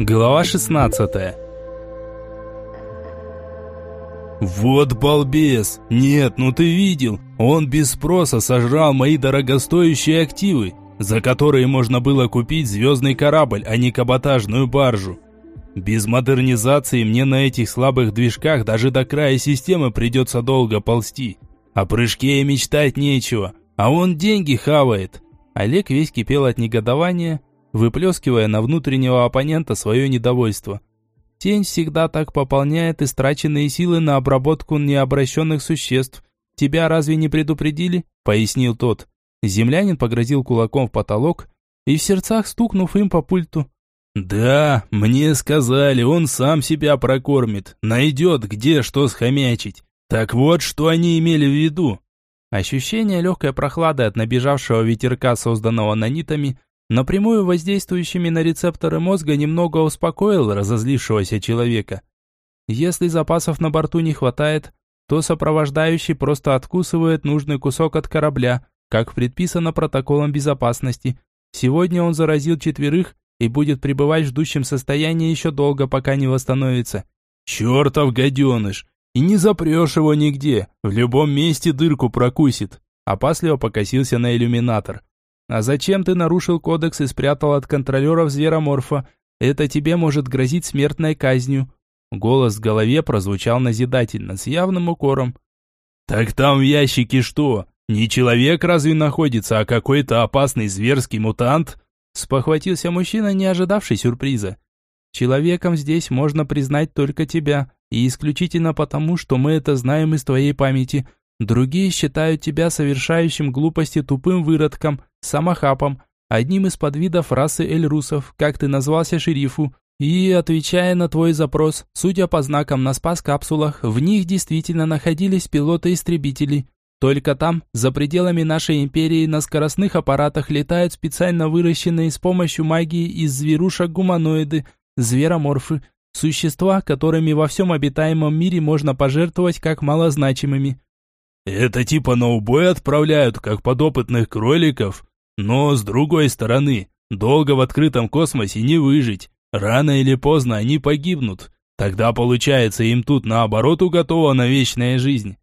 Глава 16 «Вот балбес! Нет, ну ты видел! Он без спроса сожрал мои дорогостоящие активы, за которые можно было купить звездный корабль, а не каботажную баржу. Без модернизации мне на этих слабых движках даже до края системы придется долго ползти. О прыжке и мечтать нечего, а он деньги хавает». Олег весь кипел от негодования, выплескивая на внутреннего оппонента свое недовольство. Тень всегда так пополняет истраченные силы на обработку необращенных существ. Тебя разве не предупредили? Пояснил тот. Землянин погрозил кулаком в потолок и в сердцах стукнув им по пульту. «Да, мне сказали, он сам себя прокормит, найдет, где что схомячить. Так вот, что они имели в виду». Ощущение легкой прохлады от набежавшего ветерка, созданного нанитами, напрямую воздействующими на рецепторы мозга, немного успокоил разозлившегося человека. Если запасов на борту не хватает, то сопровождающий просто откусывает нужный кусок от корабля, как предписано протоколом безопасности. Сегодня он заразил четверых и будет пребывать в ждущем состоянии еще долго, пока не восстановится. «Чертов гаденыш! И не запрешь его нигде, в любом месте дырку прокусит!» Опасливо покосился на иллюминатор. А зачем ты нарушил кодекс и спрятал от контролеров звероморфа? Это тебе может грозить смертной казнью». Голос в голове прозвучал назидательно, с явным укором. «Так там в ящике что? Не человек разве находится, а какой-то опасный зверский мутант?» Спохватился мужчина, не ожидавший сюрприза. «Человеком здесь можно признать только тебя, и исключительно потому, что мы это знаем из твоей памяти. Другие считают тебя совершающим глупости тупым выродком, самохапом, одним из подвидов расы эльрусов, как ты назвался шерифу. И, отвечая на твой запрос, судя по знакам на спас-капсулах, в них действительно находились пилоты-истребители. Только там, за пределами нашей империи, на скоростных аппаратах летают специально выращенные с помощью магии из зверушек гуманоиды, звероморфы, существа, которыми во всем обитаемом мире можно пожертвовать как малозначимыми. Это типа на убой отправляют, как подопытных кроликов. Но, с другой стороны, долго в открытом космосе не выжить. Рано или поздно они погибнут. Тогда, получается, им тут наоборот уготована вечная жизнь.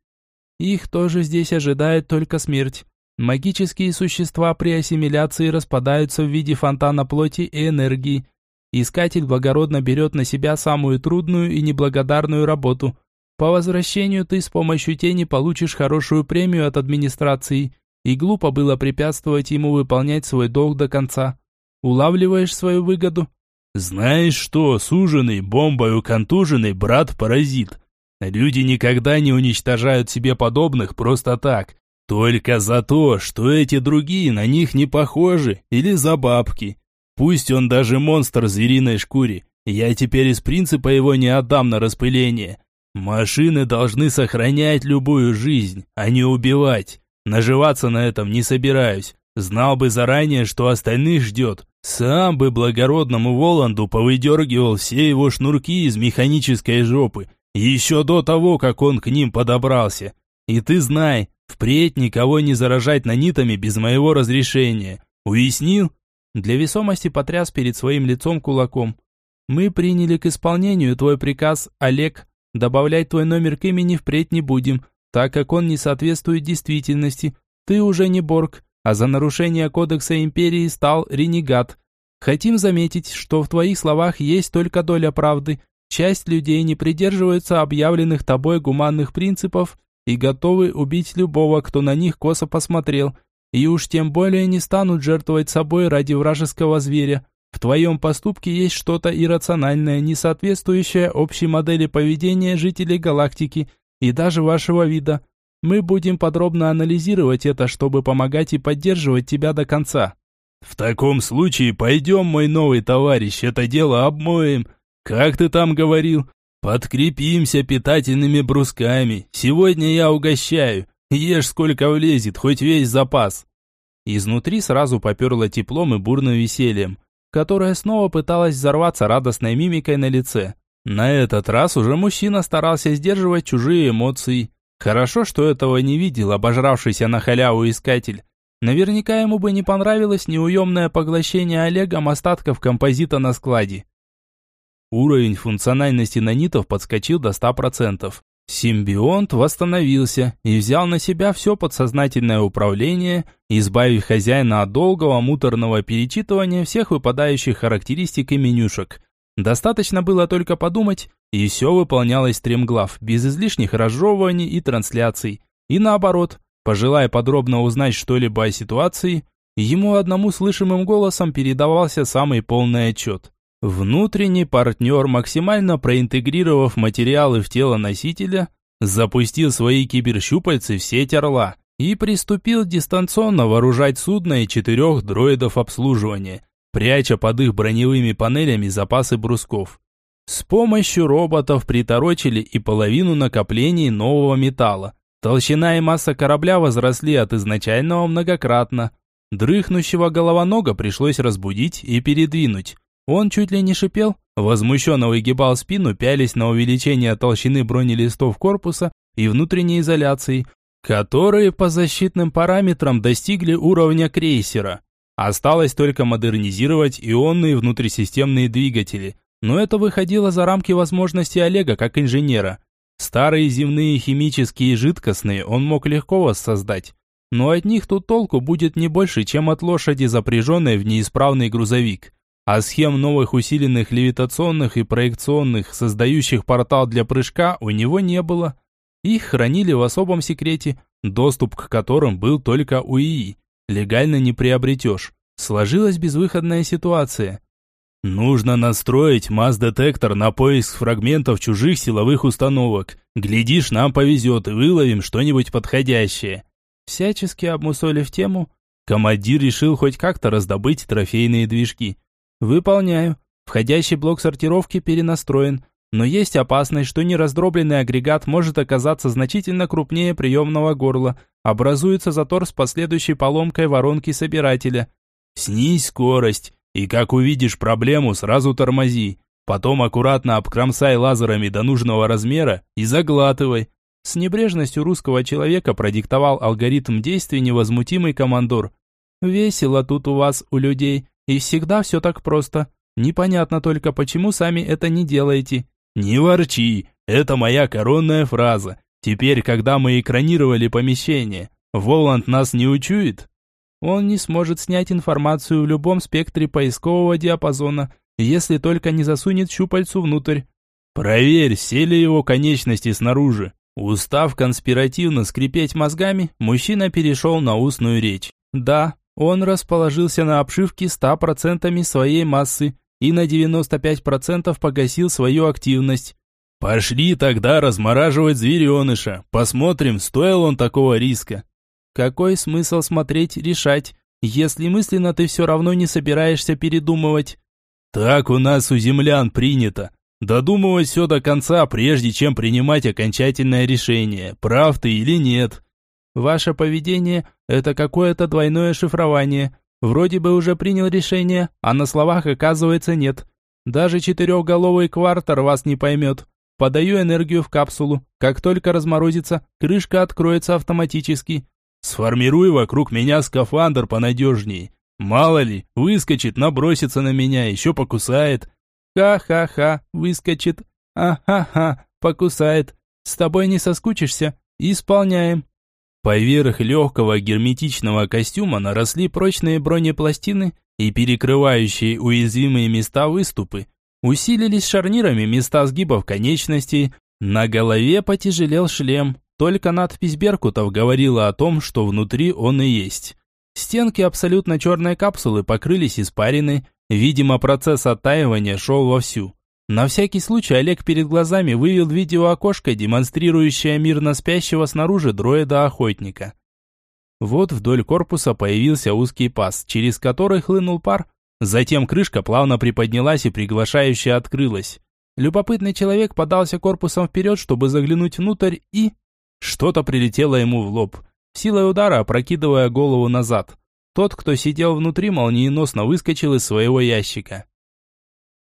Их тоже здесь ожидает только смерть. Магические существа при ассимиляции распадаются в виде фонтана плоти и энергии. Искатель благородно берет на себя самую трудную и неблагодарную работу – по возвращению ты с помощью тени получишь хорошую премию от администрации, и глупо было препятствовать ему выполнять свой долг до конца. Улавливаешь свою выгоду? Знаешь что, суженый, бомбою контуженный брат-паразит. Люди никогда не уничтожают себе подобных просто так. Только за то, что эти другие на них не похожи, или за бабки. Пусть он даже монстр звериной шкуре, я теперь из принципа его не отдам на распыление. Машины должны сохранять любую жизнь, а не убивать. Наживаться на этом не собираюсь. Знал бы заранее, что остальных ждет. Сам бы благородному Воланду повыдергивал все его шнурки из механической жопы. Еще до того, как он к ним подобрался. И ты знай, впредь никого не заражать нанитами без моего разрешения. Уяснил? Для весомости потряс перед своим лицом кулаком. Мы приняли к исполнению твой приказ, Олег, Добавлять твой номер к имени впредь не будем, так как он не соответствует действительности. Ты уже не Борг, а за нарушение кодекса империи стал ренегат. Хотим заметить, что в твоих словах есть только доля правды. Часть людей не придерживаются объявленных тобой гуманных принципов и готовы убить любого, кто на них косо посмотрел, и уж тем более не станут жертвовать собой ради вражеского зверя. В твоем поступке есть что-то иррациональное, не соответствующее общей модели поведения жителей галактики и даже вашего вида. Мы будем подробно анализировать это, чтобы помогать и поддерживать тебя до конца. В таком случае пойдем, мой новый товарищ, это дело обмоем. Как ты там говорил? Подкрепимся питательными брусками. Сегодня я угощаю. Ешь сколько влезет, хоть весь запас. Изнутри сразу поперло теплом и бурным весельем которая снова пыталась взорваться радостной мимикой на лице. На этот раз уже мужчина старался сдерживать чужие эмоции. Хорошо, что этого не видел обожравшийся на халяву искатель. Наверняка ему бы не понравилось неуемное поглощение Олегом остатков композита на складе. уровень функциональности нанитов подскочил до 100%. Симбионт восстановился и взял на себя все подсознательное управление, избавив хозяина от долгого муторного перечитывания всех выпадающих характеристик и менюшек. Достаточно было только подумать, и все выполнялось стремглав, без излишних разжевываний и трансляций. И наоборот, пожелая подробно узнать что-либо о ситуации, ему одному слышимым голосом передавался самый полный отчет. Внутренний партнер, максимально проинтегрировав материалы в тело носителя, запустил свои киберщупальцы в сеть Орла и приступил дистанционно вооружать судно и четырех дроидов обслуживания, пряча под их броневыми панелями запасы брусков. С помощью роботов приторочили и половину накоплений нового металла. Толщина и масса корабля возросли от изначального многократно. Дрыхнущего головонога пришлось разбудить и передвинуть. Он чуть ли не шипел, возмущенно выгибал спину, пялись на увеличение толщины бронелистов корпуса и внутренней изоляции, которые по защитным параметрам достигли уровня крейсера. Осталось только модернизировать ионные внутрисистемные двигатели, но это выходило за рамки возможностей Олега как инженера. Старые земные химические жидкостные он мог легко воссоздать, но от них тут толку будет не больше, чем от лошади, запряженной в неисправный грузовик а схем новых усиленных левитационных и проекционных, создающих портал для прыжка, у него не было. Их хранили в особом секрете, доступ к которым был только у ИИ. Легально не приобретешь. Сложилась безвыходная ситуация. Нужно настроить масс-детектор на поиск фрагментов чужих силовых установок. Глядишь, нам повезет и выловим что-нибудь подходящее. Всячески обмусолив тему, командир решил хоть как-то раздобыть трофейные движки. Выполняю. Входящий блок сортировки перенастроен, но есть опасность, что нераздробленный агрегат может оказаться значительно крупнее приемного горла. Образуется затор с последующей поломкой воронки собирателя. Снизь скорость, и как увидишь проблему, сразу тормози. Потом аккуратно обкромсай лазерами до нужного размера и заглатывай. С небрежностью русского человека продиктовал алгоритм действий невозмутимый командор. «Весело тут у вас, у людей. И всегда все так просто. Непонятно только, почему сами это не делаете. Не ворчи, это моя коронная фраза. Теперь, когда мы экранировали помещение, Воланд нас не учует? Он не сможет снять информацию в любом спектре поискового диапазона, если только не засунет щупальцу внутрь. Проверь, все ли его конечности снаружи. Устав конспиративно скрипеть мозгами, мужчина перешел на устную речь. Да, он расположился на обшивке 100% своей массы и на 95% погасил свою активность. «Пошли тогда размораживать звереныша. Посмотрим, стоил он такого риска». «Какой смысл смотреть, решать, если мысленно ты все равно не собираешься передумывать?» «Так у нас у землян принято. Додумывать все до конца, прежде чем принимать окончательное решение, прав ты или нет». Ваше поведение – это какое-то двойное шифрование. Вроде бы уже принял решение, а на словах оказывается нет. Даже четырехголовый квартер вас не поймет. Подаю энергию в капсулу. Как только разморозится, крышка откроется автоматически. Сформируй вокруг меня скафандр понадежнее. Мало ли, выскочит, набросится на меня, еще покусает. Ха-ха-ха, выскочит. А-ха-ха, покусает. С тобой не соскучишься? Исполняем. Поверх легкого герметичного костюма наросли прочные бронепластины и перекрывающие уязвимые места выступы. Усилились шарнирами места сгибов конечностей, на голове потяжелел шлем, только надпись Беркутов говорила о том, что внутри он и есть. Стенки абсолютно черной капсулы покрылись испариной, видимо процесс оттаивания шел вовсю. На всякий случай Олег перед глазами вывел видеоокошко, демонстрирующее мирно спящего снаружи дроида-охотника. Вот вдоль корпуса появился узкий паз, через который хлынул пар. Затем крышка плавно приподнялась и приглашающе открылась. Любопытный человек подался корпусом вперед, чтобы заглянуть внутрь, и... Что-то прилетело ему в лоб, силой удара опрокидывая голову назад. Тот, кто сидел внутри, молниеносно выскочил из своего ящика.